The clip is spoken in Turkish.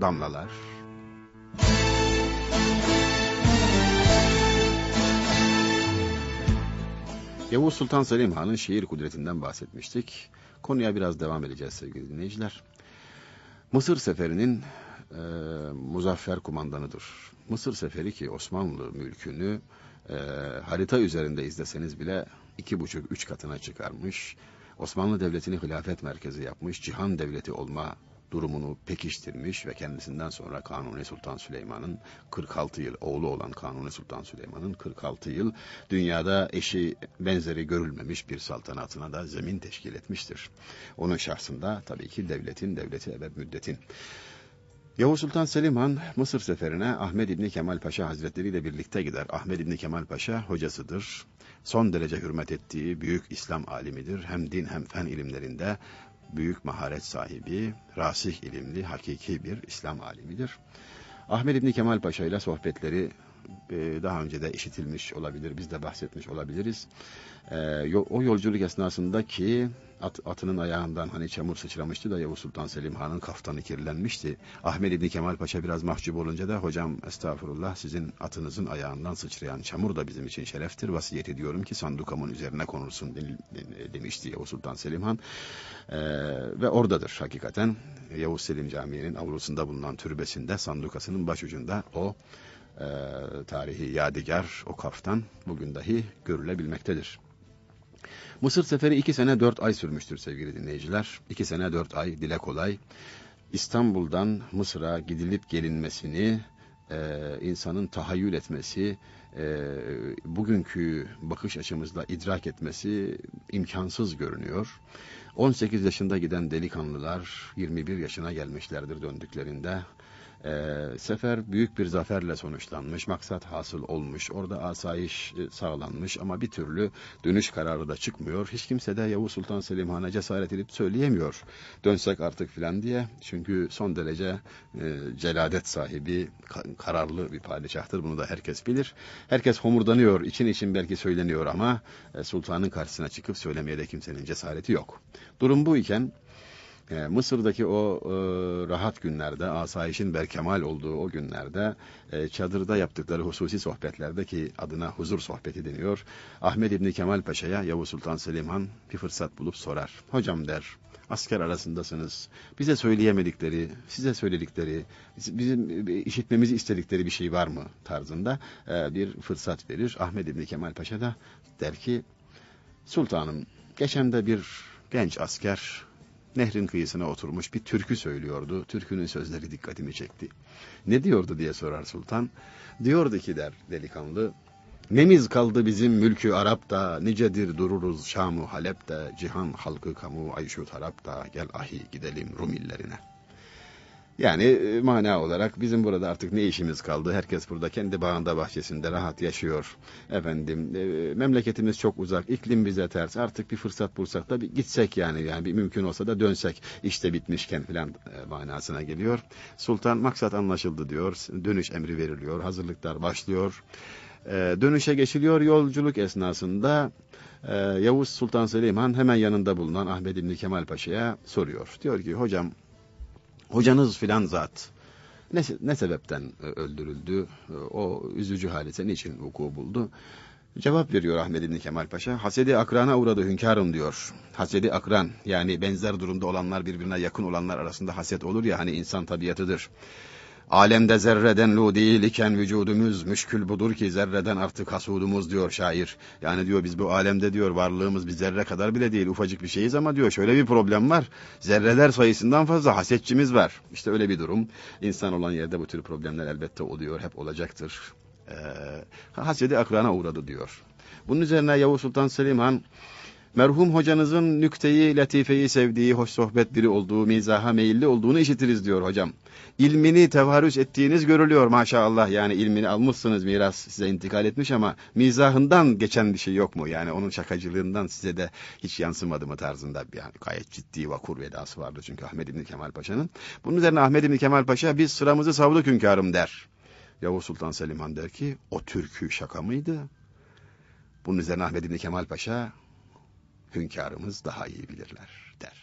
damlalar. Yavuz Sultan Selim Han'ın şiir kudretinden bahsetmiştik. Konuya biraz devam edeceğiz sevgili dinleyiciler. Mısır seferinin e, muzaffer kumandanıdır. Mısır seferi ki Osmanlı mülkünü e, harita üzerinde izleseniz bile iki buçuk üç katına çıkarmış. Osmanlı Devleti'ni hilafet merkezi yapmış, cihan devleti olma durumunu pekiştirmiş ve kendisinden sonra Kanuni Sultan Süleyman'ın 46 yıl oğlu olan Kanuni Sultan Süleyman'ın 46 yıl dünyada eşi benzeri görülmemiş bir saltanatına da zemin teşkil etmiştir. Onun şahsında tabii ki devletin devleti ebed müddetin. Yavuz Sultan Selim Han Mısır seferine Ahmet İbni Kemal Paşa Hazretleri ile birlikte gider. Ahmet İbni Kemal Paşa hocasıdır. Son derece hürmet ettiği büyük İslam alimidir. Hem din hem fen ilimlerinde büyük maharet sahibi, rasih ilimli, hakiki bir İslam alimidir. Ahmet İbni Kemal Paşa ile sohbetleri daha önce de işitilmiş olabilir, biz de bahsetmiş olabiliriz. E, o yolculuk esnasında ki at, atının ayağından hani çamur sıçramıştı da Yavuz Sultan Selim Han'ın kaftanı kirlenmişti. Ahmet İbni Kemal Paşa biraz mahcup olunca da hocam estağfurullah sizin atınızın ayağından sıçrayan çamur da bizim için şereftir. Vasiyet ediyorum ki sandukamın üzerine konursun demişti Yavuz Sultan Selim Han. Ee, ve oradadır hakikaten Yavuz Selim Camii'nin avlusunda bulunan türbesinde sandukasının başucunda o e, tarihi yadigar o kaftan bugün dahi görülebilmektedir. Mısır seferi iki sene dört ay sürmüştür sevgili dinleyiciler. İki sene dört ay dile kolay. İstanbul'dan Mısır'a gidilip gelinmesini e, insanın tahayyül etmesi, e, bugünkü bakış açımızla idrak etmesi imkansız görünüyor. 18 yaşında giden delikanlılar 21 yaşına gelmişlerdir döndüklerinde. E, sefer büyük bir zaferle sonuçlanmış, maksat hasıl olmuş, orada asayiş e, sağlanmış ama bir türlü dönüş kararı da çıkmıyor. Hiç kimse de Yavuz Sultan Selim Han'a cesaret edip söyleyemiyor. Dönsek artık filan diye. Çünkü son derece e, celadet sahibi, ka kararlı bir padişahtır. Bunu da herkes bilir. Herkes homurdanıyor, için için belki söyleniyor ama e, sultanın karşısına çıkıp söylemeye de kimsenin cesareti yok. Durum bu iken e, Mısır'daki o e, rahat günlerde, asayişin berkemal olduğu o günlerde e, çadırda yaptıkları hususi sohbetlerde ki adına huzur sohbeti deniyor. Ahmet İbni Kemal Paşa'ya Yavuz Sultan Selim Han bir fırsat bulup sorar. Hocam der, asker arasındasınız. Bize söyleyemedikleri, size söyledikleri, bizim işitmemizi istedikleri bir şey var mı tarzında e, bir fırsat verir. Ahmet İbni Kemal Paşa da der ki, Sultanım, geçen de bir genç asker nehrin kıyısına oturmuş bir türkü söylüyordu. Türkünün sözleri dikkatimi çekti. Ne diyordu diye sorar sultan. Diyordu ki der delikanlı. Nemiz kaldı bizim mülkü Arap'ta, nicedir dururuz Şam-ı Halep'te, cihan halkı kamu ayşu tarapta, gel ahi gidelim Rum illerine.'' Yani e, mana olarak bizim burada artık ne işimiz kaldı? Herkes burada kendi bağında bahçesinde rahat yaşıyor. Efendim e, memleketimiz çok uzak, iklim bize ters. Artık bir fırsat bulsak da bir gitsek yani yani bir mümkün olsa da dönsek işte bitmişken filan e, manasına geliyor. Sultan maksat anlaşıldı diyor. Dönüş emri veriliyor. Hazırlıklar başlıyor. dönüşe geçiliyor yolculuk esnasında Yavuz Sultan Selim Han hemen yanında bulunan Ahmet İbni Kemal Paşa'ya soruyor. Diyor ki hocam hocanız filan zat ne, ne sebepten e, öldürüldü? E, o üzücü hadise niçin vuku buldu? Cevap veriyor Ahmet İbni Kemal Paşa. Hasedi akrana uğradı hünkârım diyor. Hasedi akran yani benzer durumda olanlar birbirine yakın olanlar arasında haset olur ya hani insan tabiatıdır. Alemde zerreden lu değil iken vücudumuz müşkül budur ki zerreden artık hasudumuz diyor şair. Yani diyor biz bu alemde diyor varlığımız bir zerre kadar bile değil ufacık bir şeyiz ama diyor şöyle bir problem var. Zerreler sayısından fazla hasetçimiz var. İşte öyle bir durum. İnsan olan yerde bu tür problemler elbette oluyor hep olacaktır. Ee, hasedi akrana uğradı diyor. Bunun üzerine Yavuz Sultan Selim Han merhum hocanızın nükteyi, latifeyi sevdiği, hoş sohbet biri olduğu, mizaha meyilli olduğunu işitiriz diyor hocam. İlmini tevarüz ettiğiniz görülüyor maşallah. Yani ilmini almışsınız miras size intikal etmiş ama mizahından geçen bir şey yok mu? Yani onun şakacılığından size de hiç yansımadı mı tarzında yani gayet ciddi vakur vedası vardı çünkü Ahmet İbni Kemal Paşa'nın. Bunun üzerine Ahmet İbni Kemal Paşa biz sıramızı savduk hünkârım der. Yavuz Sultan Selim Han der ki o türkü şaka mıydı? Bunun üzerine Ahmet İbni Kemal Paşa hünkârımız daha iyi bilirler der.